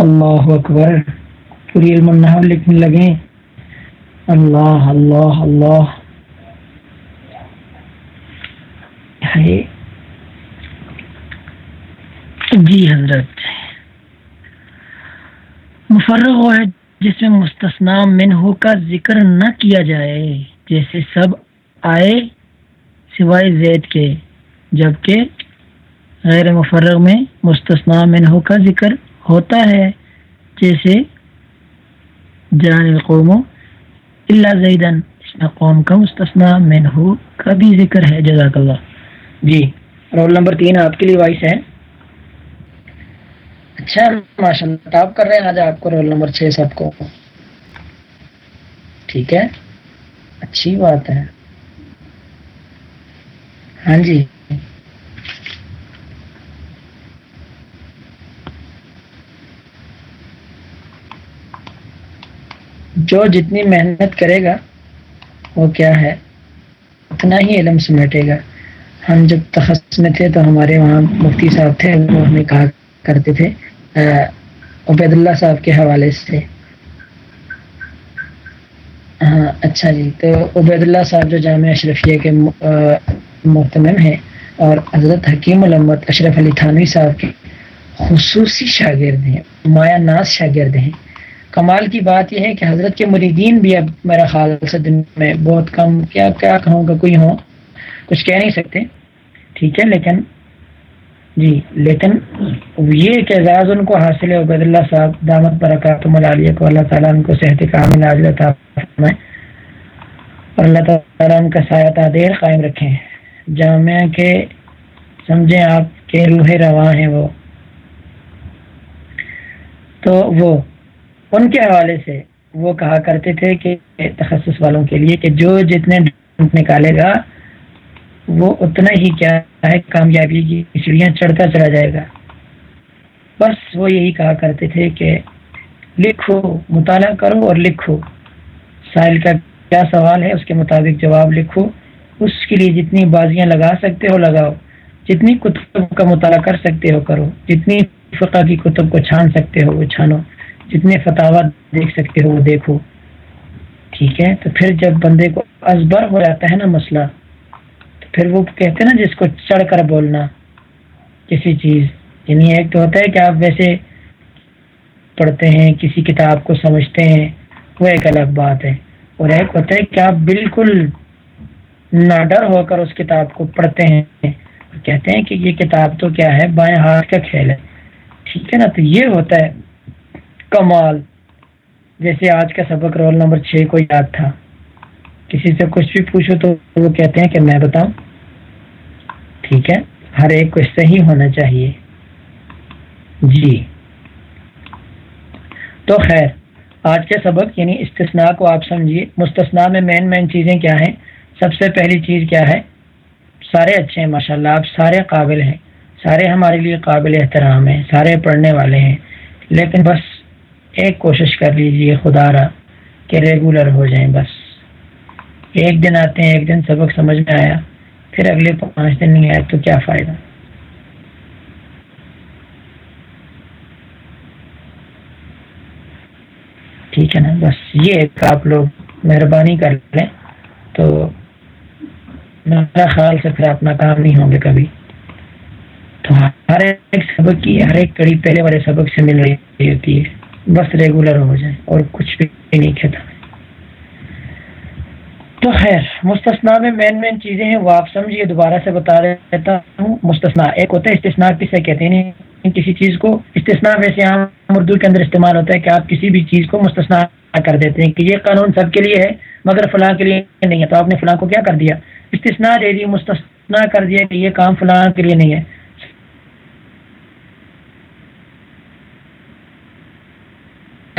اللہ اکبر۔ پوری علم النحو لکھنے لگے۔ اللہ اللہ اللہ۔ جی حضرت۔ مفرغ وہ ہے جس میں مستثنا منہ کا ذکر نہ کیا جائے، جیسے سب آئے سوائے زید کے، جبکہ غیر مفرغ میں مستثنا منہ کا ذکر ہوتا ہے جیسے جان القوم اللہ زیدن اس میں قوم کا مستثنا منہ کا بھی ذکر ہے، جزاک اللہ۔ جی رول نمبر تین آپ کے لیے وائس ہے۔ اچھا ماشاء اللہ آپ کر رہے ہیں آج آپ کو رول نمبر چھ سب کو۔ ٹھیک ہے۔ اچھی بات ہے۔ ہاں جی۔ جو جتنی محنت کرے گا، وہ کیا ہے؟ اتنا ہی علم سمیٹے گا۔ ہم جب تخص میں تھے تو ہمارے وہاں مفتی صاحب تھے، وہ ہمیں کہا کرتے تھے عبید اللہ صاحب کے حوالے سے۔ ہاں اچھا جی۔ تو عبید اللہ صاحب جو جامعہ اشرفیہ کے محتمم ہیں اور حضرت حکیم علمت اشرف علی تھانوی صاحب کے خصوصی شاگرد ہیں مایا ناز شاگرد ہیں۔ کمال کی بات یہ ہے کہ حضرت کے مریدین بھی اب میرا خیال سے دن میں بہت کم کیا کیا کہوں گا، کوئی ہوں، کچھ کہہ نہیں سکتے۔ ٹھیک ہے، لیکن جی لیکن یہ ایک اعزاز ان کو حاصل ہے عبید اللہ صاحب دامت برکات ملالیہ کو، اللہ تعالیٰ ان کو صحت کامل عاجل تھا اور اللہ تعالیٰ ان کا سایہ تعدیر قائم رکھیں جامعہ کے سمجھیں آپ کے روح رواں ہیں وہ۔ تو وہ ان کے حوالے سے وہ کہا کرتے تھے کہ تخصص والوں کے لیے کہ جو جتنے نکالے گا، وہ اتنا ہی کیا ہے، کامیابی کی سیڑھیاں چڑھتا چلا جائے گا۔ بس وہ یہی کہا کرتے تھے کہ لکھو، مطالعہ کرو اور لکھو۔ سائل کا کیا سوال ہے؟ اس کے مطابق جواب لکھو۔ اس کے لیے جتنی بازیاں لگا سکتے ہو، لگاؤ۔ جتنی کتب کا مطالعہ کر سکتے ہو، کرو۔ جتنی فقہ کی کتب کو چھان سکتے ہو، وہ چھانو۔ جتنے فتح دیکھ سکتے ہو وہ دیکھو۔ ٹھیک ہے؟ تو پھر جب بندے کو ازبر ہو جاتا ہے نا مسئلہ، تو پھر وہ کہتے ہیں نا جس کو چڑھ کر بولنا، کسی چیز۔ یعنی ایک تو ہوتا ہے کہ آپ ویسے پڑھتے ہیں، کسی کتاب کو سمجھتے ہیں، وہ ایک الگ بات ہے۔ اور ایک ہوتا ہے کہ آپ بالکل نہ ڈر ہو کر اس کتاب کو پڑھتے ہیں۔ کہتے ہیں کہ یہ کتاب تو کیا ہے؟ بائیں ہاتھ کا کھیل ہے۔ ٹھیک ہے نا؟ تو یہ ہوتا ہے کمال۔ جیسے آج کا سبق رول نمبر چھ کو یاد تھا۔ کسی سے کچھ بھی پوچھو تو وہ کہتے ہیں کہ میں بتاؤں۔ ٹھیک ہے؟ ہر ایک کو صحیح ہونا چاہیے۔ جی۔ تو خیر، آج کے سبق یعنی استثناء کو آپ سمجھیے۔ مستثنا میں مین مین چیزیں کیا ہیں؟ سب سے پہلی چیز کیا ہے؟ سارے اچھے ہیں ماشاء اللہ آپ سارے قابل ہیں۔ سارے ہمارے لیے قابل احترام ہیں، سارے پڑھنے والے ہیں۔ لیکن بس ایک کوشش کر لیجیے خدا را کہ ریگولر ہو جائیں بس۔ ایک دن آتے ہیں، ایک دن سبق سمجھ میں آیا، پھر اگلے پانچ دن نہیں آئے تو کیا فائدہ؟ ٹھیک ہے نا؟ بس یہ ایک آپ لوگ مہربانی کر لیں۔ تو میرا خیال سے پھر اپنا کام نہیں ہوں گے کبھی۔ تو ہر ایک سبق کی، ہر ایک کڑی پہلے والے سبق سے مل رہی ہوتی ہے۔ بس ریگولر ہو جائے اور کچھ بھی نہیں کہتا۔ تو خیر مستثنا میں مین مین چیزیں ہیں، وہ آپ سمجھیے، دوبارہ سے بتا رہتا ہوں۔ مستثنا ایک ہوتا ہے استثنا کسے کہتے ہیں؟ کسی چیز کو۔ استثنا ویسے عام اردو کے اندر استعمال ہوتا ہے کہ آپ کسی بھی چیز کو مستثنا کر دیتے ہیں کہ یہ قانون سب کے لیے ہے، مگر فلاں کے لیے نہیں ہے۔ تو آپ نے فلاں کو کیا کر دیا؟ استثنا دے دی مستثنا کر دیا کہ یہ کام فلاں کے لیے نہیں ہے۔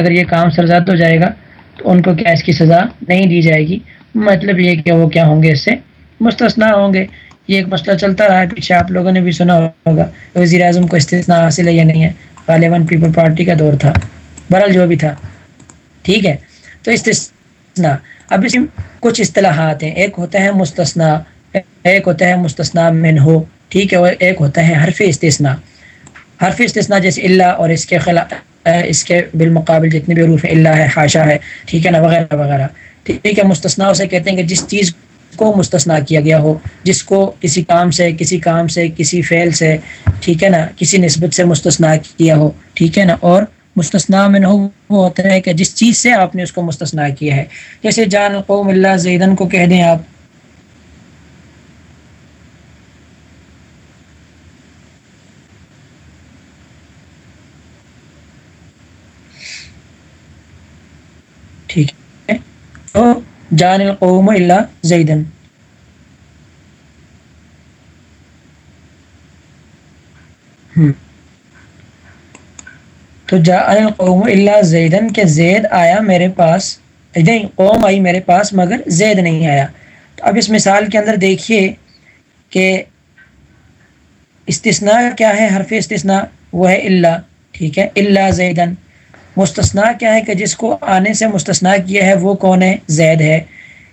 اگر یہ کام سرزاد ہو جائے گا، تو ان کو کیا اس کی سزا نہیں دی جائے گی۔ مطلب یہ کہ وہ کیا ہوں گے اس سے؟ مستثنا ہوں گے۔ یہ ایک مسئلہ چلتا رہا ہے۔ پیچھے آپ لوگوں نے بھی سنا ہوگا۔ وزیر اعظم کو استثنا حاصل ہے یا نہیں ہے؟ غالباً پیپل پارٹی کا دور تھا۔ برل جو بھی تھا۔ ٹھیک ہے۔ تو استثنا اب اس کچھ اصطلاحات ہیں۔ ایک ہوتا ہے مستثنا ایک ہوتا ہے مستثنا من ہو ٹھیک ہے۔ اور ایک ہوتا ہے حرف استثنا حرف استثنا جیسے اللہ اور اس کے خلاف اس کے بالمقابل جتنے بھی حروف اللہ ہے خاشہ ہے ٹھیک ہے نا، وغیرہ وغیرہ۔ ٹھیک ہے مستثنا اسے کہتے ہیں کہ جس چیز کو مستثنا کیا گیا ہو، جس کو کسی کام سے، کسی کام سے، کسی فعل سے، ٹھیک ہے نا، کسی نسبت سے مستثنا کیا ہو، ٹھیک ہے نا۔ اور مستثنا میں ہو وہ ہوتا ہے کہ جس چیز سے آپ نے اس کو مستثنا کیا ہے۔ جیسے جان قوم اللہ زیدن کو کہہ دیں آپ ٹھیک ہے۔ تو جان القوم اللہ زیدن۔ تو جان القوم اللہ زیدن کے زید آیا میرے پاس۔ نہیں، قوم آئی میرے پاس، مگر زید نہیں آیا۔ تو اب اس مثال کے اندر دیکھیے کہ استثناء کیا ہے، حرف استثناء، وہ ہے اللہ ٹھیک ہے اللہ زیدن۔ مستثنا کیا ہے کہ جس کو آنے سے مستثنا کیا ہے، وہ کون ہے؟ زید ہے۔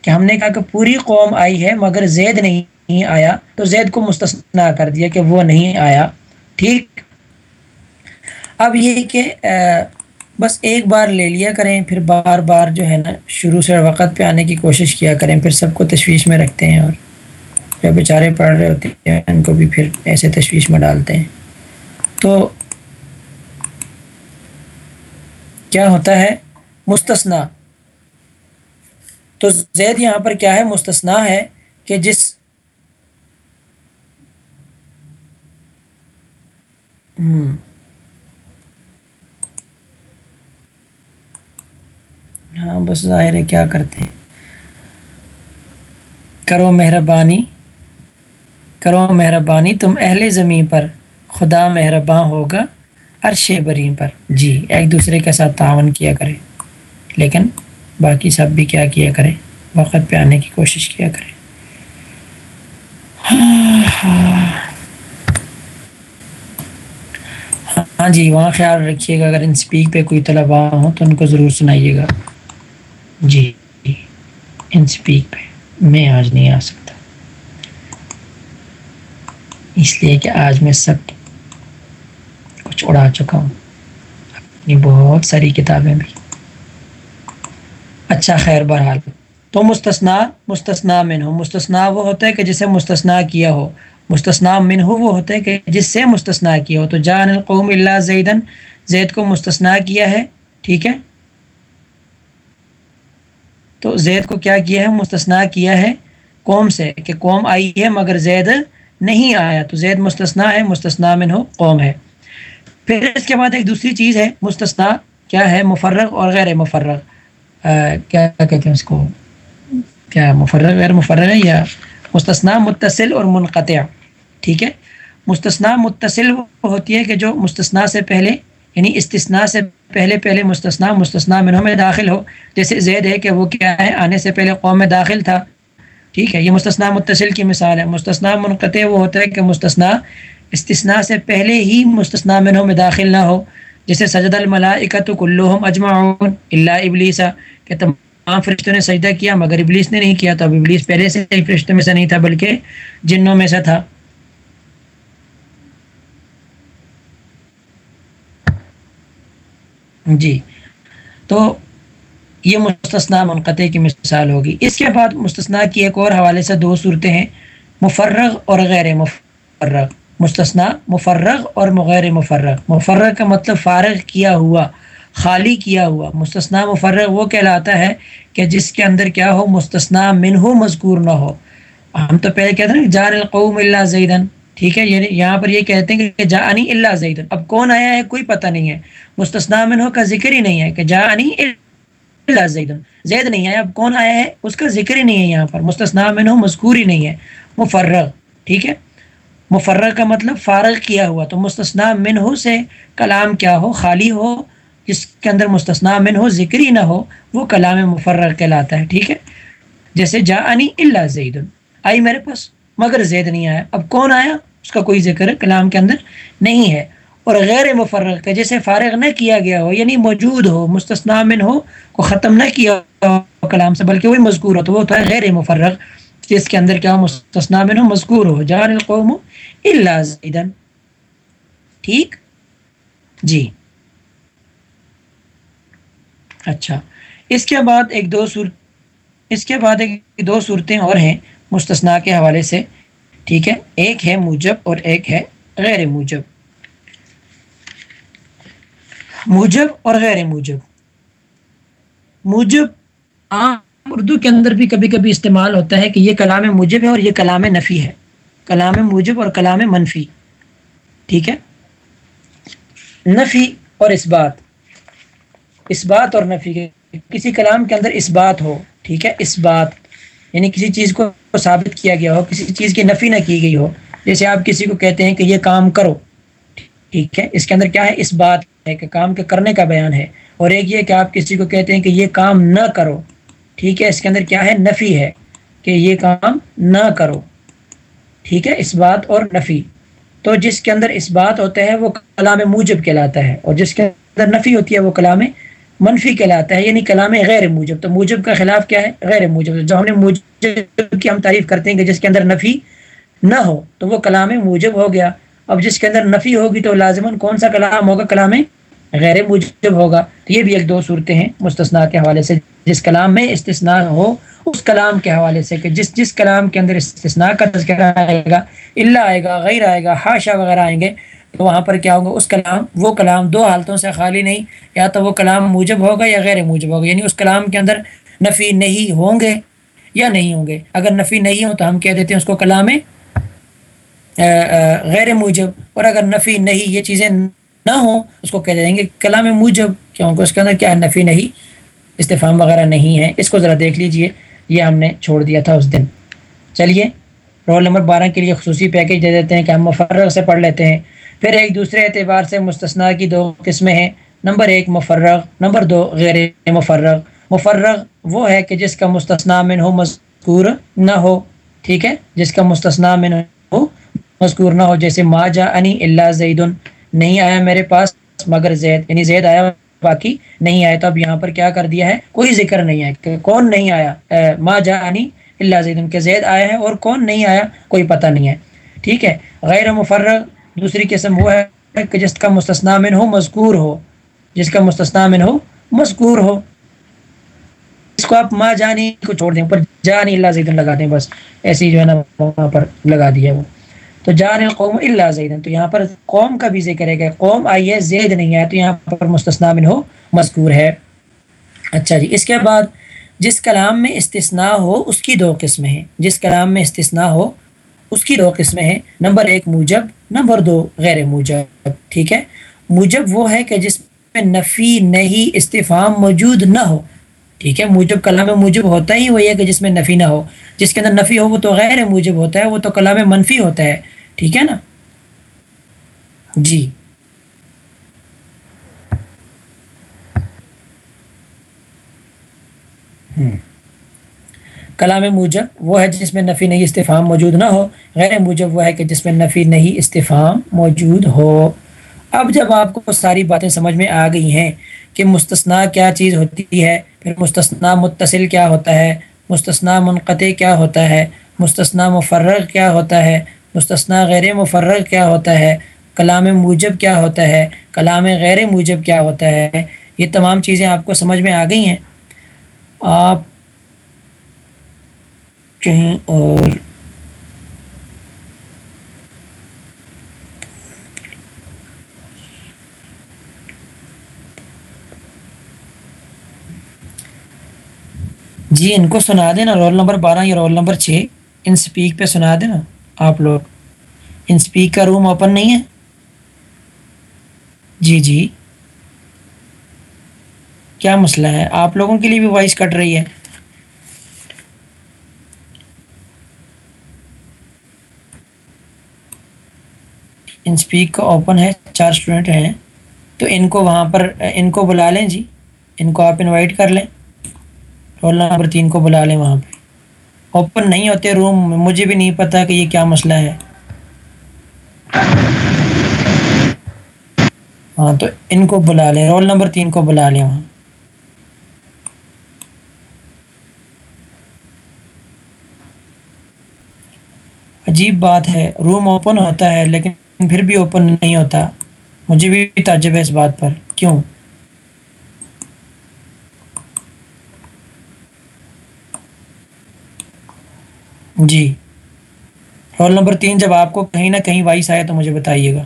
کہ ہم نے کہا کہ پوری قوم آئی ہے، مگر زید نہیں آیا۔ تو زید کو مستثنا کر دیا کہ وہ نہیں آیا۔ ٹھیک؟ اب یہ کہ بس ایک بار لے لیا کریں، پھر بار بار جو ہے نا، شروع سے وقت پہ آنے کی کوشش کیا کریں۔ پھر سب کو تشویش میں رکھتے ہیں اور جو بیچارے پڑھ رہے ہوتے ہیں، ان کو بھی پھر ایسے تشویش میں ڈالتے ہیں۔ تو کیا ہوتا ہے؟ مستثنا تو زید یہاں پر کیا ہے؟ مستثنا ہے کہ جس ہاں بس ظاہر ہے کیا کرتے ہیں۔ کرو مہربانی۔ کرو مہربانی، تم اہل زمین پر خدا مہرباں ہوگا۔ عرش بریم پر۔ جی ایک دوسرے کے ساتھ تعاون کیا کرے لیکن باقی سب بھی کیا کیا کریں؟ وقت پہ آنے کی کوشش کیا کریں۔ ہاں جی وہاں خیال رکھیے گا۔ اگر ان سپیک پہ کوئی طلبا ہوں تو ان کو ضرور سنائیے گا۔ جی ان سپیک پہ۔ میں آج نہیں آ سکتا۔ اس لیے کہ آج میں سب کچھ اڑا چکا ہوں۔ اپنی بہت ساری کتابیں بھی۔ اچھا خیر بہرحال۔ تو مستثنا مستثنا من ہو مستثنا وہ ہوتا ہے کہ جسے مستثنا کیا ہو۔ مستثنا من ہو وہ ہوتا ہے کہ جس سے مستثنا کیا ہو۔ تو جان القوم اللہ زیدن۔ زید کو مستثنا کیا ہے؟ ٹھیک ہے؟ تو زید کو کیا کیا ہے؟ مستثنا کیا ہے؟ قوم سے کہ قوم آئی ہے مگر زید نہیں آیا۔ تو زید مستثنا ہے مستثنا من ہو قوم ہے۔ پھر اس کے بعد ایک دوسری چیز ہے مستثنا کیا ہے مفرغ اور غیر مفرغ؟ کیا کہتے ہیں اس کو؟ کیا مفرغ، غیر مفرغ ہے یا مستثنا متصل اور منقطع؟ ٹھیک ہے۔ مستثنا متصل وہ ہوتی ہے کہ جو مستثنا سے پہلے یعنی استثناء سے پہلے پہلے مستثنا مستثنا منہوں میں داخل ہو۔ جیسے زید ہے کہ وہ کیا ہے، آنے سے پہلے قوم میں داخل تھا۔ ٹھیک ہے، یہ مستثنا متصل کی مثال ہے۔ مستثنا منقطع، وہ ہوتا ہے کہ مستثنا استثناء سے پہلے ہی مستثنا منہوں میں داخل نہ ہو، جیسے سجد الملائکت کلہم اجمعون اللہ ابلیسا کہ تمام فرشتوں نے سجدہ کیا مگر ابلیس نے نہیں کیا، تو اب ابلیس پہلے سے ہی فرشتوں میں سے نہیں تھا، بلکہ جنوں میں سے تھا۔ جی تو یہ مستثنا منقطع کی مثال ہوگی۔ اس کے بعد مستثنا کی ایک اور حوالے سے دو صورتیں ہیں، مفرغ اور غیر مفرغ۔ مستثنا مفرغ اور مغیر مفرغ. مفرغ کا مطلب فارغ کیا ہوا، خالی کیا ہوا. مستثنا مفرغ وہ کہلاتا ہے کہ جس کے اندر کیا ہو مستثنا من ہو مذکور نہ ہو. ہم تو پہلے کہتے ہیں نا، جان القوم اللہ زیدن. ٹھیک ہے یعنی یہاں پر یہ کہتے ہیں کہ جانی اللہ زیدن. اب کون آیا ہے؟ کوئی پتہ نہیں ہے. مستثنا من ہو کا ذکر ہی نہیں ہے کہ جانی اللہ زیدن. زید نہیں آیا، اب کون آیا ہے؟ اس کا ذکر ہی نہیں ہے یہاں پر. مستثنا من ہو مذکور ہی نہیں ہے. مفرغ. ٹھیک ہے؟ مفرغ کا مطلب فارغ کیا ہوا، تو مستثنا من ہو سے کلام کیا ہو، خالی ہو، جس کے اندر مستثنا من ہو ذکری نہ ہو، وہ کلام مفرغ کہلاتا ہے، ٹھیک ہے؟ جیسے جا انی اللہ زید آئی میرے پاس، مگر زید نہیں آیا۔ اب کون آیا؟ اس کا کوئی ذکر کلام کے اندر نہیں ہے۔ اور غیر مفرغ کا جیسے فارغ نہ کیا گیا ہو یعنی موجود ہو مستثنا من ہو کو ختم نہ کیا ہو کلام سے، بلکہ وہی مذکور ہو، تو وہ ہوتا ہے غیر مفرغ جس کے اندر کیا مستثنا من ہو مذکور ہو۔ جان القوم اللہ زیدن ٹھیک؟ جی. اچھا. اس کے بعد ایک دو صورت اس کے بعد ایک دو صورتیں اور ہیں مستثنا کے حوالے سے. ٹھیک ہے؟ ایک ہے موجب اور ایک ہے غیر موجب. موجب اور غیر موجب. موجب عام اردو کے اندر بھی کبھی کبھی استعمال ہوتا ہے کہ یہ کلام موجب ہے اور یہ کلام نفی ہے. کلام موجب اور کلام منفی۔ ٹھیک ہے؟ نفی اور اس بات اس بات اور نفی کے کسی کلام کے اندر اس بات ہو، ٹھیک ہے؟ اس بات یعنی کسی چیز کو ثابت کیا گیا ہو، کسی چیز کی نفی نہ کی گئی ہو۔ جیسے آپ کسی کو کہتے ہیں کہ یہ کام کرو، ٹھیک ہے؟ اس کے اندر کیا ہے؟ اس بات ہے کہ کام کے کرنے کا بیان ہے۔ اور ایک یہ کہ آپ کسی کو کہتے ہیں کہ یہ کام نہ کرو، ٹھیک ہے؟ اس کے اندر کیا ہے؟ نفی ہے کہ یہ کام نہ کرو۔ ٹھیک ہے، اس بات اور نفی۔ تو جس کے اندر اس بات ہوتا ہے وہ کلام موجب کہلاتا ہے، اور جس کے اندر نفی ہوتی ہے، وہ کلام منفی کہلاتا ہے یعنی کلام غیر موجب۔ تو موجب کا خلاف کیا ہے؟ غیر موجب۔ جو ہم نے موجب کی ہم تعریف کرتے ہیں کہ جس کے اندر نفی نہ ہو، تو وہ کلام موجب ہو گیا۔ اب جس کے اندر نفی ہوگی، تو لازمن کون سا کلام ہوگا؟ کلام غیر موجب ہوگا۔ تو یہ بھی ایک دو صورتیں ہیں مستثنا کے حوالے سے، جس کلام میں استثناء ہو اس کلام کے حوالے سے کہ جس جس کلام کے اندر استثناء کا تذکرہ آئے گا اللہ آئے گا، غیر آئے گا ہاشا وغیرہ آئیں گے، تو وہاں پر کیا ہوگا؟ اس کلام، وہ کلام دو حالتوں سے خالی نہیں، یا تو وہ کلام موجب ہوگا یا غیر موجب ہوگا یعنی اس کلام کے اندر نفی نہیں ہوں گے یا نہیں ہوں گے۔ اگر نفی نہیں ہو تو ہم کہہ دیتے ہیں اس کو کلام غیر موجب، اور اگر نفی نہیں، یہ چیزیں نہ ہوں، اس کو کہہ دیں گے کلام موجب، کیونکہ اس کے اندر کیا نفی نہیں استفام وغیرہ نہیں ہے۔ اس کو ذرا دیکھ لیجیے۔ یہ ہم نے چھوڑ دیا تھا اس دن۔ چلیے، رول نمبر بارہ کے لیے خصوصی پیکج دے دیتے ہیں کہ ہم مفرغ سے پڑھ لیتے ہیں۔ پھر ایک دوسرے اعتبار سے مستثنا کی دو قسمیں ہیں۔ نمبر ایک مفرغ نمبر دو غیر مفرغ مفرغ وہ ہے کہ جس کا مستثنا من ہو مذکور نہ ہو، ٹھیک ہے؟ جس کا مستثنا من ہو مذکور نہ ہو، جیسے ما جا انی اللہ زید۔ نہیں آیا میرے پاس، مگر زید یعنی زید آیا باقی نہیں آیا تو اب یہاں پر کیا کر دیا ہے؟ کوئی ذکر نہیں ہے کہ کون نہیں آیا۔ ما جا انی اللہ زید کے زید آیا ہے اور کون نہیں آیا؟ کوئی پتہ نہیں ہے۔ ٹھیک ہے، غیر مفرغ دوسری قسم وہ ہے کہ جس کا مستثنا من ہو مذکور ہو۔ جس کا مستثنا من ہو مذکور ہو۔ اس کو آپ ماں جانی کو چھوڑ دیں پر جانی اللہ زیدن لگا دیں، بس ایسی جو ہے نا وہاں پر لگا دیا وہ۔ تو جان قوم اللہ زیدن، تو یہاں پر قوم کا بھی ذکر ہے کہ قوم آئی ہے زید نہیں آیا تو یہاں پر مستثنا من ہو مذکور ہے۔ اچھا جی اس کے بعد جس کلام میں استثناء ہو اس کی دو قسمیں ہیں۔ جس کلام میں استثناء ہو اس کی دو قسمیں ہیں۔ نمبر ایک موجب، نمبر دو غیر موجب، ٹھیک ہے؟ موجب وہ ہے کہ جس میں نفی نہیں استفام موجود نہ ہو۔ ٹھیک ہے، موجب کلام موجب ہوتا ہی وہی ہے کہ جس میں نفی نہ ہو۔ جس کے اندر نفی ہو وہ تو غیر موجب ہوتا ہے، وہ تو کلام منفی ہوتا ہے۔ ٹھیک ہے نا؟ جی۔ ہوں کلام موجب وہ ہے جس میں نفی نہیں استفام موجود نہ ہو۔ غیر موجب وہ ہے کہ جس میں نفی نہیں استفام موجود ہو۔ اب جب آپ کو ساری باتیں سمجھ میں آ گئی ہیں کہ مستثنا کیا چیز ہوتی ہے، پھر مستثنا متصل کیا ہوتا ہے؟ مستثنا منقطع کیا ہوتا ہے؟ مستثنا مفرغ کیا ہوتا ہے؟ مستثنا غیر مفرغ کیا ہوتا ہے؟ کلام موجب کیا ہوتا ہے؟ کلام غیر موجب کیا ہوتا ہے؟ یہ تمام چیزیں آپ کو سمجھ میں آ گئی ہیں۔ آپ کہیں اور جی ان کو سنا دینا، رول نمبر بارہ یا رول نمبر چھ؟ ان سپیک پہ سنا دینا۔ آپ لوگ ان سپیک کا روم اوپن نہیں ہے جی جی۔ کیا مسئلہ ہے؟ آپ لوگوں کے لیے بھی وائس کٹ رہی ہے۔ انسپیک کا اوپن ہے، چار اسٹوڈنٹ ہیں۔ تو ان کو وہاں پر، ان کو بلا لیں جی۔ ان کو آپ انوائٹ کر لیں۔ رول نمبر تین کو بلا لیں وہاں پہ اوپن نہیں ہوتے روم، مجھے بھی نہیں پتا کہ یہ کیا مسئلہ ہے۔ ہاں تو ان کو بلا لیں، رول نمبر تین کو بلا لیں وہاں۔ عجیب بات ہے، روم اوپن ہوتا ہے لیکن پھر بھی اوپن نہیں ہوتا۔ مجھے بھی تعجب ہے اس بات پر۔ کیوں؟ جی۔ رول نمبر تین، جب آپ کو کہیں نہ کہیں وائس آیا تو مجھے بتائیے گا۔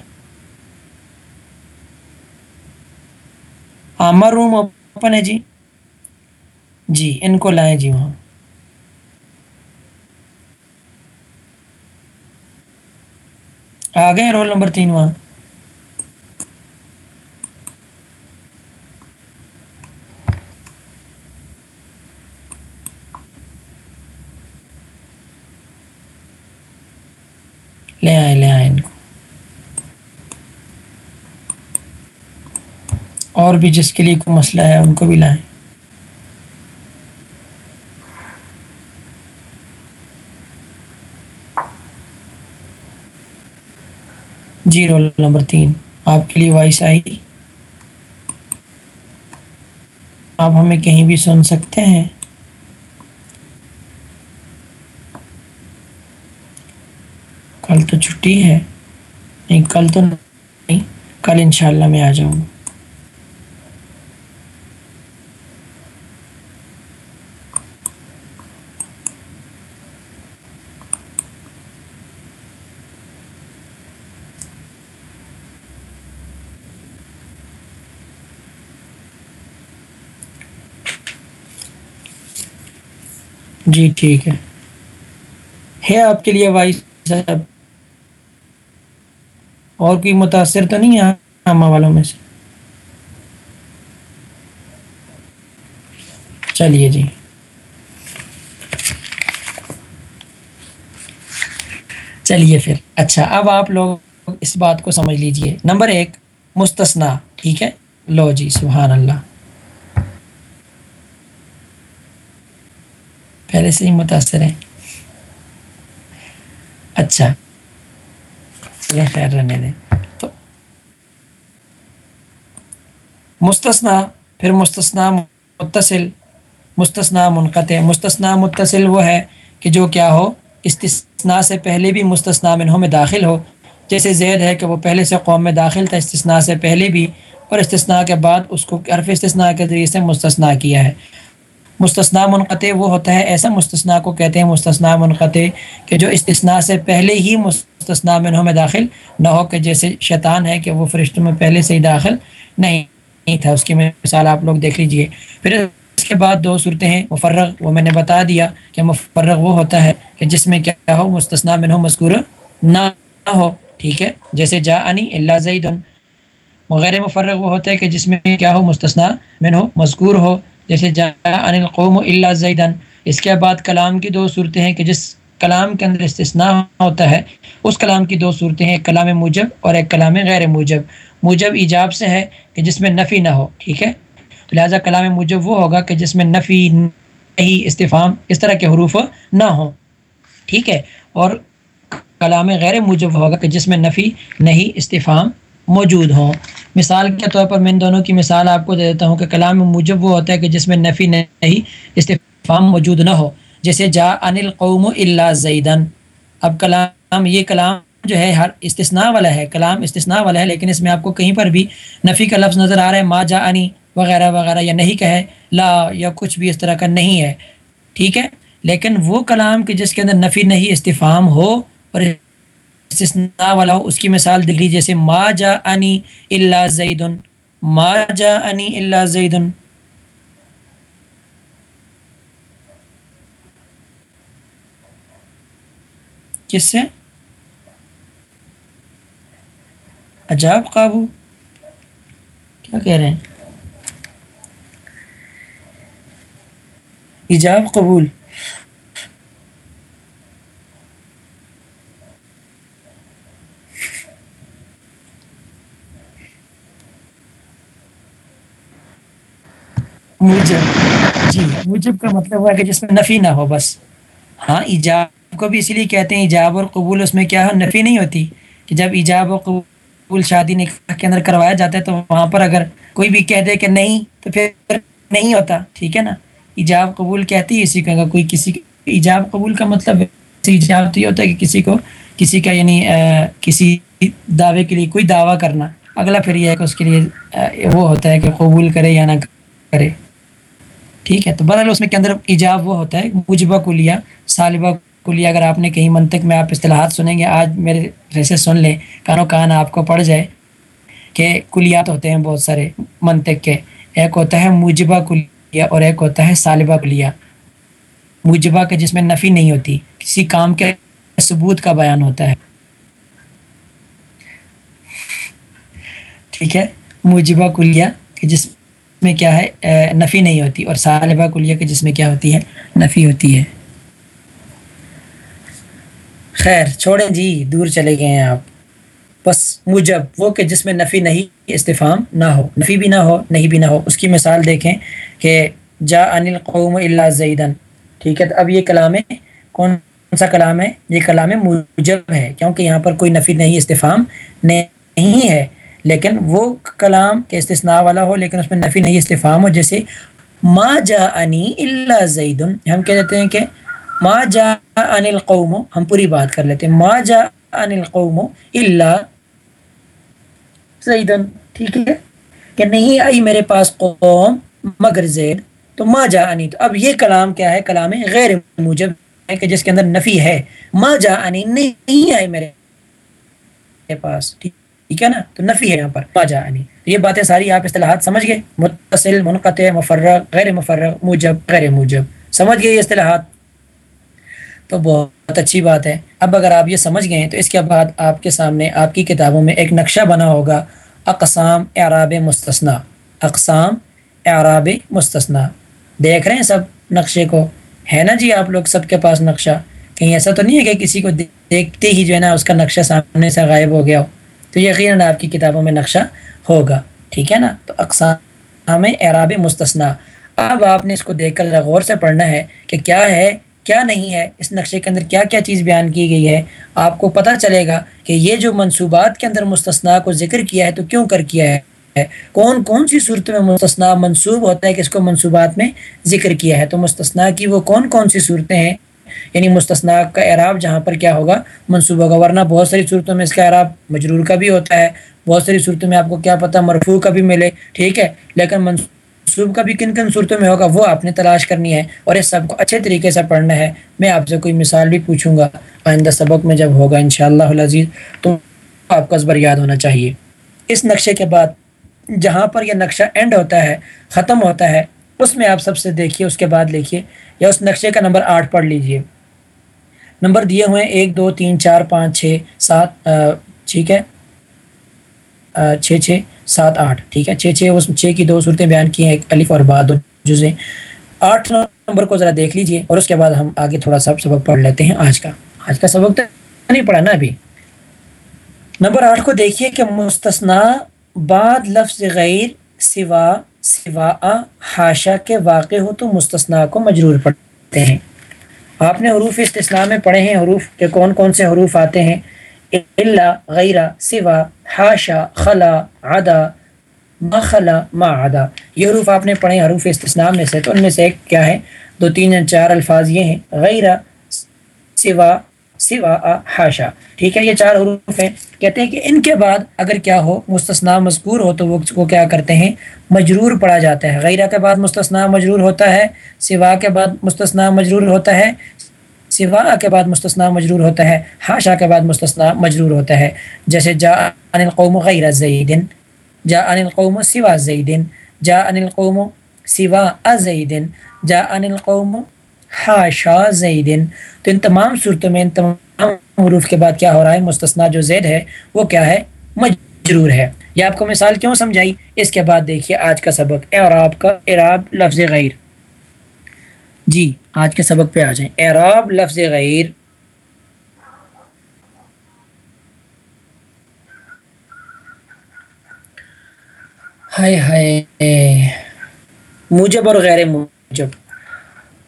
عامر روم اوپن ہے جی؟ جی ان کو لائیں جی وہاں۔ آ گئے رول نمبر تین وہاں۔ لے آئے لے آئے ان کو۔ اور بھی جس کے لیے کوئی مسئلہ ہے، ان کو بھی لائیں۔ جی رول نمبر تین۔ آپ کے لیے وائس آئی۔ آپ ہمیں کہیں بھی سن سکتے ہیں کل تو چھٹی ہے۔ نہیں، کل تو نہیں، کل انشاءاللہ میں آ جاؤں گا۔ جی ٹھیک ہے۔ ہے آپ کے لیے وائس صاحب اور کوئی متاثر تو نہیں ہے عامہ والوں میں سے؟ چلیے جی۔ چلیے پھر۔ اچھا اب آپ لوگ اس بات کو سمجھ لیجیے۔ نمبر ایک مستثنا ٹھیک ہے؟ لو جی سبحان اللہ۔ پہلے سے ہی متاثر ہیں۔ اچھا۔ یہ خیر رہنے دیں تو مستثنا پھر مستثنا متصل مستثنا منقطع مستثنا متصل وہ ہے کہ جو کیا ہو استثناء سے پہلے بھی مستثنا منہوں میں داخل ہو جیسے زید ہے کہ وہ پہلے سے قوم میں داخل تھا استثناء سے پہلے بھی اور استثناء کے بعد اس کو حرف استثناء کے ذریعے سے مستثنا کیا ہے مستثنا منقطع وہ ہوتا ہے، ایسا مستثنا کو کہتے ہیں مستثنا منقطع کہ جو استثناء سے پہلے ہی مستثنا منہوں میں داخل نہ ہو، کہ جیسے شیطان ہے کہ وہ فرشتوں میں پہلے سے ہی داخل نہیں تھا۔ اس کی مثال آپ لوگ دیکھ لیجیے۔ پھر اس کے بعد دو صورتیں ہیں، مفرغ، وہ میں نے بتا دیا کہ مفرغ وہ ہوتا ہے کہ جس میں کیا ہو مستثنا منہ مذکور نہ ہو، ٹھیک ہے؟ جیسے جا انی اللہ زید غیر مفرغ وہ ہوتا ہے کہ جس میں کیا ہو مستثنا منہ مذکور ہو۔ جیسے جا ان القوم اللہ زیدن اس کے بعد کلام کی دو صورتیں ہیں کہ جس کلام کے اندر استثناء ہوتا ہے، اس کلام کی دو صورتیں ہیں ایک کلام موجب اور ایک کلام غیر موجب۔ موجب ایجاب سے ہے کہ جس میں نفی نہ ہو، ٹھیک ہے؟ لہٰذا کلام موجب وہ ہوگا کہ جس میں نفی نہیں استفام اس طرح کے حروف نہ ہوں، ٹھیک ہے؟ اور کلام غیر موجب ہوگا کہ جس میں نفی نہیں استفام موجود ہوں۔ مثال کے طور پر میں ان دونوں کی مثال آپ کو دے دیتا ہوں کہ کلام موجب وہ ہوتا ہے کہ جس میں نفی نہیں استفام موجود نہ ہو۔ جیسے جا ان القوم اللہ زیدن اب کلام، یہ کلام جو ہے، ہر استثناء والا ہے۔ کلام استثناء والا ہے، لیکن اس میں آپ کو کہیں پر بھی نفی کا لفظ نظر آ رہا ہے، ما جا انی وغیرہ وغیرہ، یا نہیں کہے، لا یا کچھ بھی اس طرح کا نہیں ہے۔ ٹھیک ہے؟ لیکن وہ کلام کہ جس کے اندر نفی نہیں استفام ہو اور استثناء والا ہو اس کی مثال دلی جیسے ما جا انی اللہ زید ما جا انی اللہ زید کس سے؟ عجاب قابو۔ کیا کہہ رہے ہیں؟ ایجاب قبول۔ موجب۔ جی موجب کا مطلب ہوا کہ جس میں نفی نہ ہو بس۔ ہاں ایجاب کو بھی اسی لیے کہتے ہیں، ایجاب اور قبول اس میں کیا ہو نفی نہیں ہوتی۔ کہ جب ایجاب و قبول شادی نکاح کے اندر کروایا جاتا ہے تو وہاں پر اگر کوئی بھی کہہ دے کہ نہیں، تو پھر نہیں ہوتا۔ ٹھیک ہے نا؟ ایجاب قبول کہتی ہے اسی کا اگر کوئی کسی ایجاب قبول کا مطلب ایجاب تو یہ ہوتا ہے کہ کسی کو کسی کا یعنی کسی دعوے کے لیے کوئی دعویٰ کرنا۔ اگلا پھر یہ ہے کہ اس کے لیے وہ ہوتا ہے کہ قبول کرے یا نہ کرے۔ ٹھیک ہے۔ تو بہرحال اس میں کے اندر ایجاب وہ ہوتا ہے مجبہ کو سالبہ کلیہ اگر آپ نے کہیں منطق میں آپ اصطلاحات سنیں گے، آج میرے جیسے سن لیں کانوں کان آپ کو پڑ جائے کہ کلیات ہوتے ہیں بہت سارے منطق کے۔ ایک ہوتا ہے موجبہ کلیہ اور ایک ہوتا ہے سالبہ کلیہ موجبہ کے جس میں نفی نہیں ہوتی، کسی کام کے ثبوت کا بیان ہوتا ہے۔ ٹھیک ہے۔ موجبہ کلیہ کہ جس میں کیا ہے نفی نہیں ہوتی اور سالبہ کلیہ کہ جس میں کیا ہوتی ہے، نفی ہوتی ہے۔ خیر، چھوڑیں جی دور چلے گئے ہیں آپ۔ بس مجب وہ کہ جس میں نفی نہیں، استفام نہ ہو۔ نفی بھی نہ ہو، نہیں بھی نہ ہو۔ اس کی مثال دیکھیں کہ جا ان القوم اللہ زیدن ٹھیک ہے تو اب یہ کلام کون سا کلام ہے؟ یہ کلام مجب ہے، کیونکہ یہاں پر کوئی نفی نہیں، استفام نہیں ہے۔ لیکن وہ کلام کے استثناء والا ہو، لیکن اس میں نفی نہیں استفام ہو۔ جیسے، ما جا انی اللہ زیدن ہم کہہ دیتے ہیں کہ، ما جا ان القوم، ہم پوری بات کر لیتے ہیں۔ ما جا ان القوم اللہ زیدن ٹھیک ہے؟ کہ نہیں آئی میرے پاس قوم مگر زید، تو ما جا انی تو اب یہ کلام کیا ہے؟ کلام غیر موجب ہے کہ جس کے اندر نفی ہے۔ ما جا انی نہیں آئی میرے پاس۔ ٹھیک ٹھیک ہے نا؟ تو نفی ہے یہاں پر ما جا انی تو یہ باتیں ساری آپ اصطلاحات سمجھ گئے؟ متصل، منقطع، مفرق، غیر مفرق، موجب، غیر موجب، سمجھ گئے یہ اصطلاحات؟ تو بہت اچھی بات ہے۔ اب اگر آپ یہ سمجھ گئے تو اس کے بعد آپ کے سامنے آپ کی کتابوں میں ایک نقشہ بنا ہوگا۔ اقسام اعراب مستثنا اقسام اعراب مستثنا دیکھ رہے ہیں سب نقشے کو؟ ہے نا جی آپ لوگ سب کے پاس نقشہ؟ کہیں ایسا تو نہیں ہے کہ کسی کو دیکھتے ہی جو ہے نا اس کا نقشہ سامنے سے غائب ہو گیا ہو؟ تو یقیناً آپ کی کتابوں میں نقشہ ہوگا۔ ٹھیک ہے نا؟ تو اقسام اعراب مستثنا اب آپ نے اس کو دیکھ کر غور سے پڑھنا ہے کہ کیا ہے، کیا نہیں ہے۔ اس نقشے کے اندر کیا کیا چیز بیان کی گئی ہے؟ آپ کو پتہ چلے گا کہ یہ جو منصوبات کے اندر مستثنا کو ذکر کیا ہے تو کیوں کر کیا ہے؟ کون کون سی صورت میں مستثنا منصوب ہوتا ہے کہ اس کو منصوبات میں ذکر کیا ہے؟ تو مستثنا کی وہ کون کون سی صورتیں ہیں؟ یعنی مستثنا کا اعراب جہاں پر کیا ہوگا منصوب ہوگا ورنہ بہت ساری صورتوں میں اس کا اعراب مجرور کا بھی ہوتا ہے، بہت ساری صورتوں میں آپ کو کیا پتہ مرفوع کا بھی ملے، ٹھیک ہے؟ لیکن اسلوب کا بھی کن کن صورتوں میں ہوگا، وہ آپ نے تلاش کرنی ہے اور اس سب کو اچھے طریقے سے پڑھنا ہے۔ میں آپ سے کوئی مثال بھی پوچھوں گا، آئندہ سبق میں جب ہوگا ان شاء اللہ عزیز تو آپ کا ازبر یاد ہونا چاہیے۔ اس نقشے کے بعد جہاں پر یہ نقشہ اینڈ ہوتا ہے، ختم ہوتا ہے اس میں آپ سب سے دیکھیے، اس کے بعد لکھیے، یا اس نقشے کا نمبر آٹھ پڑھ لیجیے نمبر دیے ہوئے ہیں، ایک، دو، تین، چار، پانچ، چھ، سات ٹھیک ہے۔ چھ چھ، سات، آٹھ، ٹھیک ہے۔ چھ چھ، اس چھ کی دو صورتیں بیان کی ہیں، ایک الف اور بعد جزے آٹھ نمبر کو ذرا دیکھ لیجیے اور اس کے بعد ہم آگے تھوڑا سا سبق پڑھ لیتے ہیں آج کا۔ آج کا سبق تو نہیں پڑھا نا ابھی۔ نمبر آٹھ کو دیکھیے کہ مستثنا بعد لفظ غیر سوا سوا ہاشا کے واقع ہو تو مستثنا کو مجرور پڑھتے ہیں۔ آپ نے حروف استثناء میں پڑھے ہیں، حروف کے کون کون سے حروف آتے ہیں؟ اللہ غیرہ سوا، حاشا، خلا، عدا مخلا ما عدا۔ یہ حروف آپ نے پڑھے حروف استثناء میں سے، تو ان میں سے ایک کیا ہے؟ دو، تین یا چار الفاظ یہ ہیں۔ غیرہ سوا سوا حاشا۔ ٹھیک ہے، یہ چار حروف ہیں۔ کہتے ہیں کہ ان کے بعد اگر کیا ہو مستثنا مذکور ہو تو وہ کو کیا کرتے ہیں؟ مجرور پڑھا جاتا ہے۔ غیرہ کے بعد مستثنا مجرور ہوتا ہے، سوا کے بعد مستثنا مجرور ہوتا ہے۔ سوا کے بعد مستثنا مجرور ہوتا ہے ہاشا کے بعد مستثنا مجرور ہوتا ہے۔ جیسے جا ان القوم غیر زیدن، جا ان القوم سوا زیدن، جا ان القوم سوا ازیدن، جا ان القوم ہاشا زیدن۔ تو ان تمام صورتوں میں، ان تمام حروف کے بعد کیا ہو رہا ہے؟ مستثنا جو زید ہے، وہ کیا ہے؟ مجرور ہے۔ یہ آپ کو مثال کیوں سمجھائی؟ اس کے بعد دیکھیے آج کا سبق۔ اعراب کا اعراب لفظ غیر۔ جی آج کے سبق پہ آ جائیں۔ اعراب لفظ غیر۔ ہائے ہائے۔ موجب اور غیر موجب۔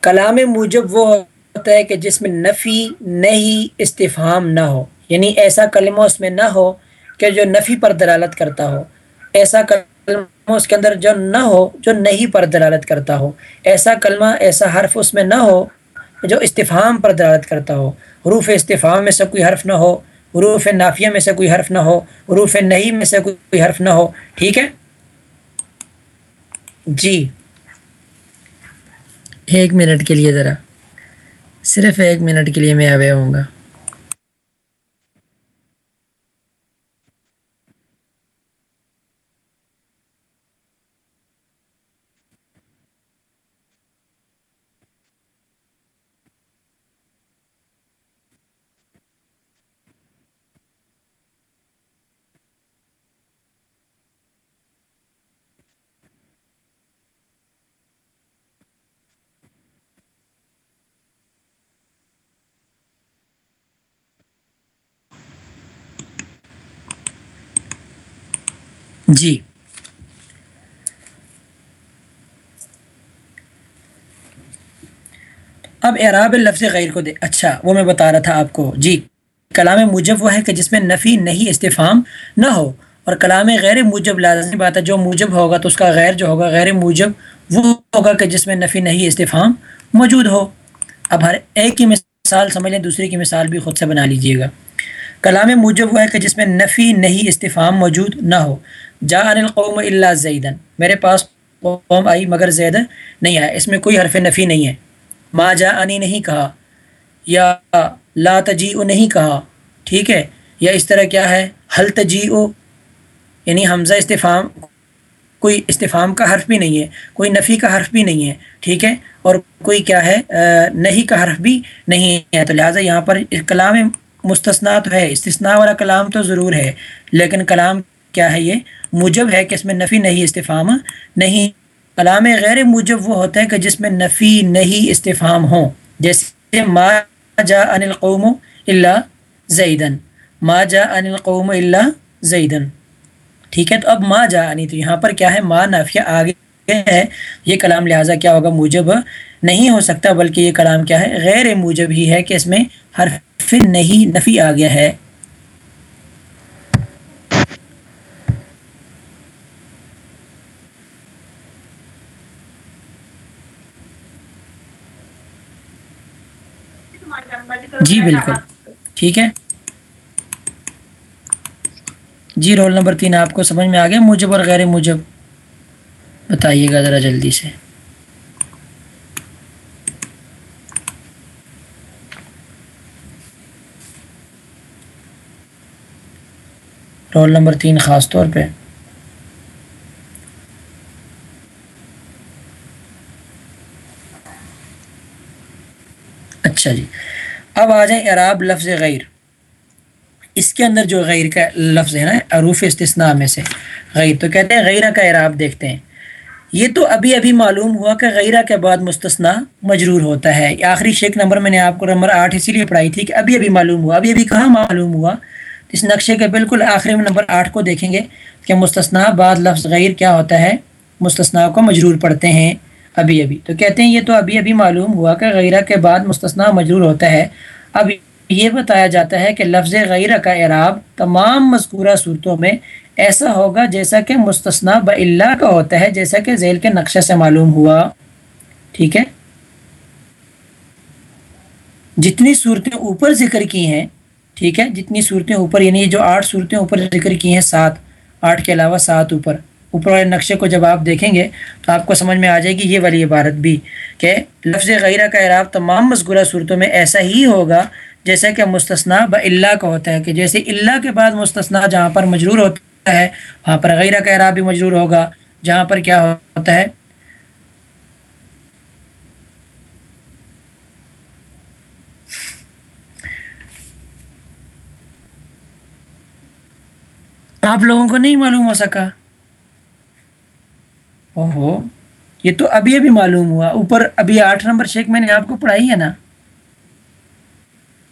کلام موجب وہ ہوتا ہے کہ جس میں نفی نہیں، استفہام نہ ہو۔ یعنی ایسا کلمہ اس میں نہ ہو کہ جو نفی پر دلالت کرتا ہو۔ ایسا کلمہ اس کے اندر جو نہ ہو، جو نہیں پر دلالت کرتا ہو۔ ایسا کلمہ، ایسا حرف اس میں نہ ہو جو استفہام پر دلالت کرتا ہو۔ حروف استفہام میں سے کوئی حرف نہ ہو، حروف نافیہ میں سے کوئی حرف نہ ہو، حروف نہیں میں سے کوئی حرف نہ ہو۔ ٹھیک ہے؟ جی۔ ایک منٹ کے لیے ذرا۔ صرف ایک منٹ کے لیے میں اوے ہوں گا۔ جی۔ اب اعراب لفظ غیر کو دے۔ اچھا وہ میں بتا رہا تھا آپ کو۔ جی کلام موجب وہ ہے کہ جس میں نفی نہیں استفام نہ ہو۔ اور کلام غیر موجب لازمی بات ہے، جو موجب ہوگا تو اس کا غیر جو ہوگا، غیر موجب وہ ہوگا کہ جس میں نفی نہیں استفام موجود ہو۔ اب ہر ایک کی مثال سمجھ لیں دوسری کی مثال بھی خود سے بنا لیجیے گا۔ کلام موجب وہ ہے کہ جس میں نفی نہیں استفام موجود نہ ہو۔ جا ان القوم اللہ زیدن۔ میرے پاس قوم آئی مگر زید نہیں آیا اس میں کوئی حرف نفی نہیں ہے۔ ما جا انی نہیں کہا یا لا تجی نہیں کہا۔ ٹھیک ہے۔ یا اس طرح کیا ہے؟ حل تجی یعنی حمزہ استفام کوئی استفام کا حرف بھی نہیں ہے۔ کوئی نفی کا حرف بھی نہیں ہے۔ ٹھیک ہے۔ اور کوئی کیا ہے؟ نہیں کا حرف بھی نہیں ہے۔ تو لہٰذا یہاں پر کلام مستثنا تو ہے۔ استثناء والا کلام تو ضرور ہے۔ لیکن کلام کیا ہے یہ موجب ہے کہ اس میں نفی نہیں استفام نہیں، کلام غیر موجب وہ ہوتا ہے کہ جس میں نفی نہیں استفام ہوں جیسے ما جا ان القوم اللہ زیدن ما جا ان القوم اللہ زیدن ٹھیک ہے، تو اب ما جا انی تو یہاں پر کیا ہے؟ ما نافیہ آگے ہے۔ یہ کلام لہٰذا کیا ہوگا؟ موجب نہیں ہو سکتا، بلکہ یہ کلام کیا ہے؟ غیر موجب ہی ہے کہ اس میں حرف نہیں، نفی آ گیا ہے۔ جی بالکل۔ ٹھیک ہے۔ جی رول نمبر تین آپ کو سمجھ میں آ گیا؟ موجب اور غیر موجب۔ بتائیے گا ذرا جلدی سے۔ رول نمبر تین خاص طور پہ۔ اچھا جی۔ اب آ جائیں عراب لفظ غیر۔ اس کے اندر جو غیر کا لفظ ہے نا، عروف استثناء میں سے۔ غیر تو کہتے ہیں غیرہ کا عراب دیکھتے ہیں۔ یہ تو ابھی ابھی معلوم ہوا کہ غیرہ کے بعد مستثنا مجرور ہوتا ہے۔ آخری شیک نمبر میں نے آپ کو نمبر آٹھ اسی لیے پڑھائی تھی کہ ابھی ابھی معلوم ہوا۔ ابھی ابھی کہاں معلوم ہوا؟ اس نقشے کے بالکل آخری میں نمبر آٹھ کو دیکھیں گے کہ مستثنا بعد لفظ غیر کیا ہوتا ہے؟ مستثنا کو مجرور پڑھتے ہیں۔ ابھی ابھی۔ تو کہتے ہیں یہ تو ابھی ابھی معلوم ہوا کہ غیرہ کے بعد مستثنا مجرور ہوتا ہے۔ اب یہ بتایا جاتا ہے کہ لفظ غیرہ کا اعراب تمام مذکورہ صورتوں میں ایسا ہوگا جیسا کہ مستثنا ب اللہ کا ہوتا ہے، جیسا کہ ذیل کے نقشے سے معلوم ہوا۔ ٹھیک ہے؟ جتنی صورتیں اوپر ذکر کی ہیں، ٹھیک ہے؟ جتنی صورتیں اوپر یعنی جو آٹھ صورتیں اوپر ذکر کی ہیں، سات۔ آٹھ کے علاوہ سات اوپر۔ اوپر والے نقشے کو جب آپ دیکھیں گے تو آپ کو سمجھ میں آ جائے گی یہ والی عبارت بھی کہ لفظ غیرہ کا اعراب تمام مذکورہ صورتوں میں ایسا ہی ہوگا جیسا کہ مستثنا ب اللہ کا ہوتا ہے کہ جیسے اللہ کے بعد مستثنا جہاں پر مجرور ہوتا ہے، وہاں پر غیرہ کا اعراب بھی مجرور ہوگا۔ جہاں پر کیا ہوتا ہے؟ آپ لوگوں کو نہیں معلوم ہو سکا؟ اوہو، یہ تو ابھی ابھی معلوم ہوا۔ اوپر ابھی آٹھ نمبر شیک میں نے آپ کو پڑھائی ہے نا۔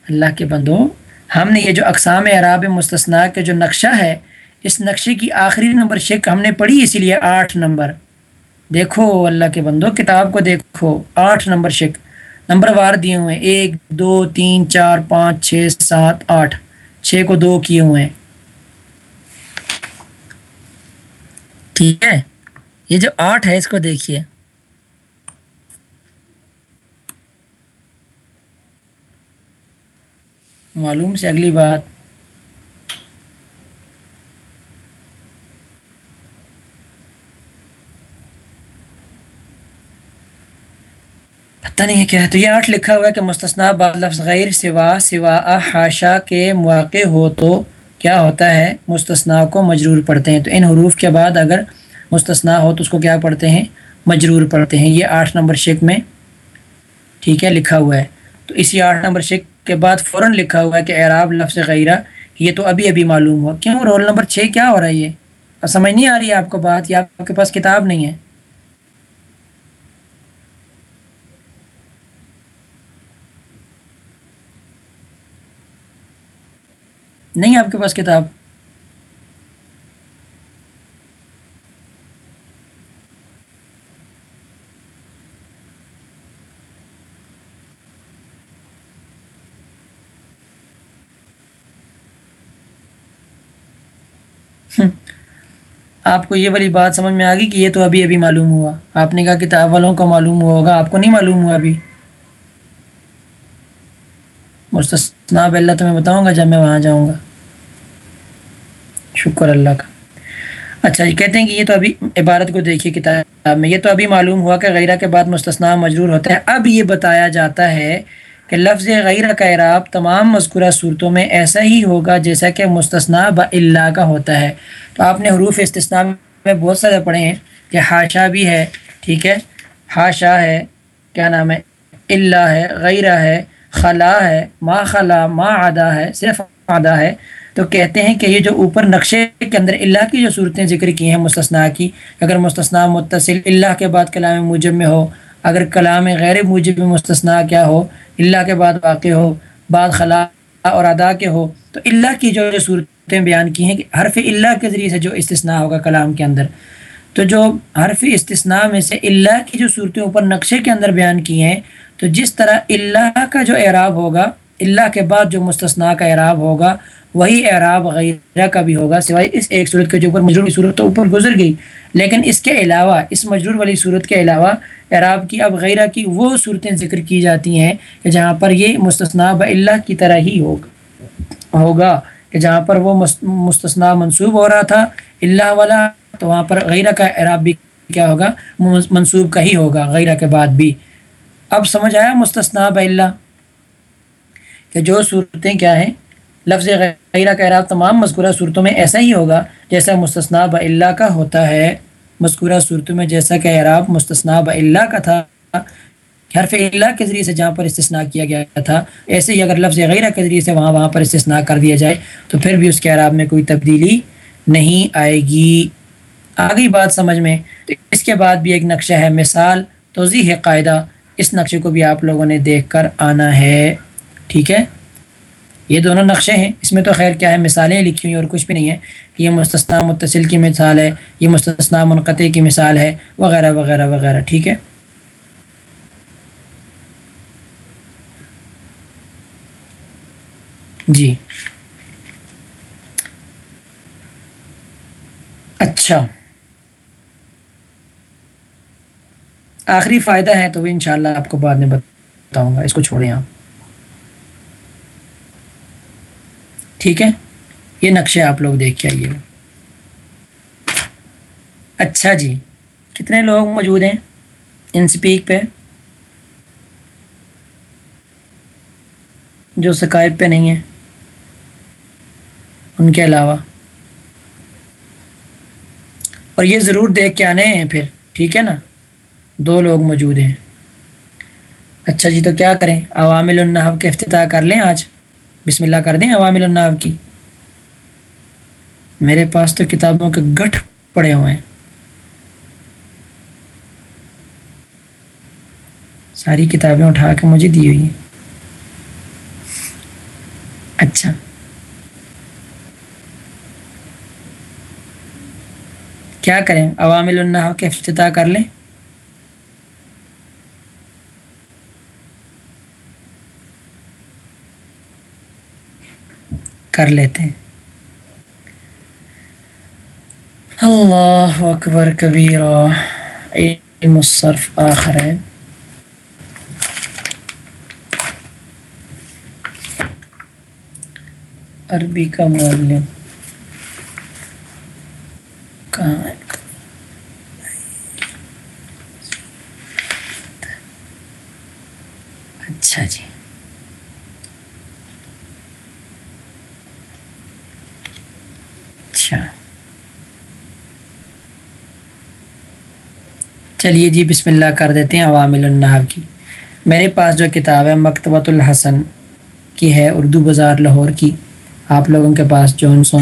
اللہ کے بندو، ہم نے یہ جو اقسام عراب مستثنا کے جو نقشہ ہے، اس نقشے کی آخری نمبر شیک ہم نے پڑھی، اسی لیے آٹھ نمبر۔ دیکھو اللہ کے بندو، کتاب کو دیکھو۔ آٹھ نمبر شیک نمبر وار دیے ہوئے ہیں۔ ایک، دو، تین، چار، پانچ، چھ، سات، آٹھ۔ چھ کو دو کیے ہوئے ہیں۔ ٹھیک ہے؟ یہ جو آٹھ ہے اس کو دیکھیے۔ معلوم سے اگلی بات۔ پتہ نہیں ہے کیا ہے۔ تو یہ آٹھ لکھا ہوا ہے کہ مستثنا بعد لفظ غیر سوا سوا حاشا کے مواقع ہو تو کیا ہوتا ہے؟ مستثنا کو مجرور پڑھتے ہیں۔ تو ان حروف کے بعد اگر مستثنا ہو تو اس کو کیا پڑھتے ہیں؟ مجرور پڑھتے ہیں۔ یہ آٹھ نمبر شک میں ٹھیک ہے، لکھا ہوا ہے۔ تو اسی آٹھ نمبر شک کے بعد فوراً لکھا ہوا ہے کہ اعراب لفظ غیرہ، یہ تو ابھی ابھی معلوم ہوا۔ کیوں؟ رول نمبر چھ کیا ہو رہا ہے یہ؟ سمجھ نہیں آ رہی ہے آپ کو بات، یا آپ کے پاس کتاب نہیں ہے؟ نہیں آپ کے پاس کتاب۔ آپ کو یہ والی بات سمجھ میں آ گئی کہ یہ تو ابھی ابھی معلوم ہوا۔ آپ نے کہا کتاب والوں کو معلوم ہوا ہوگا، آپ کو نہیں معلوم ہوا ابھی۔ مستثنا اللہ تو میں بتاؤں گا جب میں وہاں جاؤں گا۔ شکر اللہ کا۔ اچھا جی کہتے ہیں کہ یہ تو ابھی عبارت کو دیکھیے کتاب میں۔ یہ تو ابھی معلوم ہوا کہ غیرہ کے بعد مستثنا مجرور ہوتا ہے اب یہ بتایا جاتا ہے کہ لفظ غیرہ کا اعراب تمام مذکورہ صورتوں میں ایسا ہی ہوگا جیسا کہ مستثنا ب اللہ کا ہوتا ہے۔ تو آپ نے حروف استثناء میں بہت سارے پڑھے ہیں کہ ہاشا بھی ہے، ٹھیک ہے؟ ہاشا ہے، کیا نام ہے؟ اللہ ہے غیرہ ہے، خلا ہے، ما خلا، ما آدھا ہے، صرف آدھا ہے۔ تو کہتے ہیں کہ یہ جو اوپر نقشے کے اندر اللہ کی جو صورتیں ذکر کی ہیں مستثنا کی، اگر مستثنا متصل اللہ کے بعد کلام موجب میں ہو اگر کلام غیر موجب مستثنا کیا ہو، اللہ کے بعد واقع ہو، بعد خلا اور ادا کے ہو، تو اللہ کی جو صورتیں بیان کی ہیں کہ حرف اللہ کے ذریعے سے جو استثناء ہوگا کلام کے اندر۔ تو جو حرف استثناء میں سے اللہ کی جو صورتیں اوپر نقشے کے اندر بیان کی ہیں، تو جس طرح اللہ کا جو اعراب ہوگا، اللہ کے بعد جو مستثنا کا اعراب ہوگا وہی اعراب غیرہ کا بھی ہوگا، سوائے اس ایک صورت کے جو اوپر مجرور کی صورت تو اوپر گزر گئی، لیکن اس کے علاوہ، اس مجرور والی صورت کے علاوہ اعراب کی اب غیرہ کی وہ صورتیں ذکر کی جاتی ہیں کہ جہاں پر یہ مستثنا اللہ کی طرح ہی ہوگا ہوگا کہ جہاں پر وہ مستثنا منصوب ہو رہا تھا، اللہ والا، تو وہاں پر غیرہ کا اعراب بھی کیا ہوگا منصوب کا ہی ہوگا، غیرہ کے بعد بھی۔ اب سمجھ آیا مستثنا اللہ کہ جو صورتیں کیا ہیں؟ لفظ غیرہ کا اعراب تمام مذکورہ صورتوں میں ایسا ہی ہوگا جیسا مستثنا اللہ کا ہوتا ہے۔ مذکورہ صورتوں میں جیسا کہ اعراب مستثنا اللہ کا تھا، حرف اللہ کے ذریعے سے جہاں پر استثناء کیا گیا تھا، ایسے ہی اگر لفظ غیرہ کے ذریعے سے وہاں وہاں پر استثناء کر دیا جائے تو پھر بھی اس کے اعراب میں کوئی تبدیلی نہیں آئے گی۔ آگئی بات سمجھ میں، تو اس کے بعد بھی ایک نقشہ ہے۔ مثال، توضیح قاعدہ، اس نقشے کو بھی آپ لوگوں نے دیکھ کر آنا ہے۔ ٹھیک ہے؟ یہ دونوں نقشے ہیں۔ اس میں تو خیر کیا ہے، مثالیں لکھی ہوئی اور کچھ بھی نہیں ہے یہ مستثنا متصل کی مثال ہے، یہ مستثنا منقطع کی مثال ہے، وغیرہ وغیرہ وغیرہ، ٹھیک ہے؟ جی۔ اچھا۔ آخری فائدہ ہے تو وہ انشاءاللہ آپ کو بعد میں بتاؤں گا۔ اس کو چھوڑیں آپ۔ ٹھیک ہے؟ یہ نقشے آپ لوگ دیکھ کے آئیے۔ اچھا جی کتنے لوگ موجود ہیں ان سپیک پہ؟ جو سکائب پہ نہیں ہیں۔ ان کے علاوہ۔ اور یہ ضرور دیکھ کے آنے ہیں پھر، ٹھیک ہے نا؟ دو لوگ موجود ہیں۔ اچھا جی تو کیا کریں؟ عوامل النحب کے افتتاح کر لیں آج؟ بسم اللہ کر دیں عوامل النحب کی۔ میرے پاس تو کتابوں کے گٹھ پڑے ہوئے ہیں۔ ساری کتابیں اٹھا کے مجھے دی ہوئی ہیں۔ اچھا۔ کیا کریں؟ عوامل النحب کے افتتاح کر لیں۔ کر لیتے ہیں۔ اللہ اکبر کبیرہ، علم الصرف آخر ہے۔ عربی کا معلم۔ کہاں ہے؟ اچھا جی۔ اچھا۔ چلیے جی بسم اللہ کر دیتے ہیں عوامل النحو کی۔ میرے پاس جو کتاب ہے مکتبۃ الحسن کی ہے، اردو بازار لاہور کی۔ آپ لوگوں کے پاس جو سو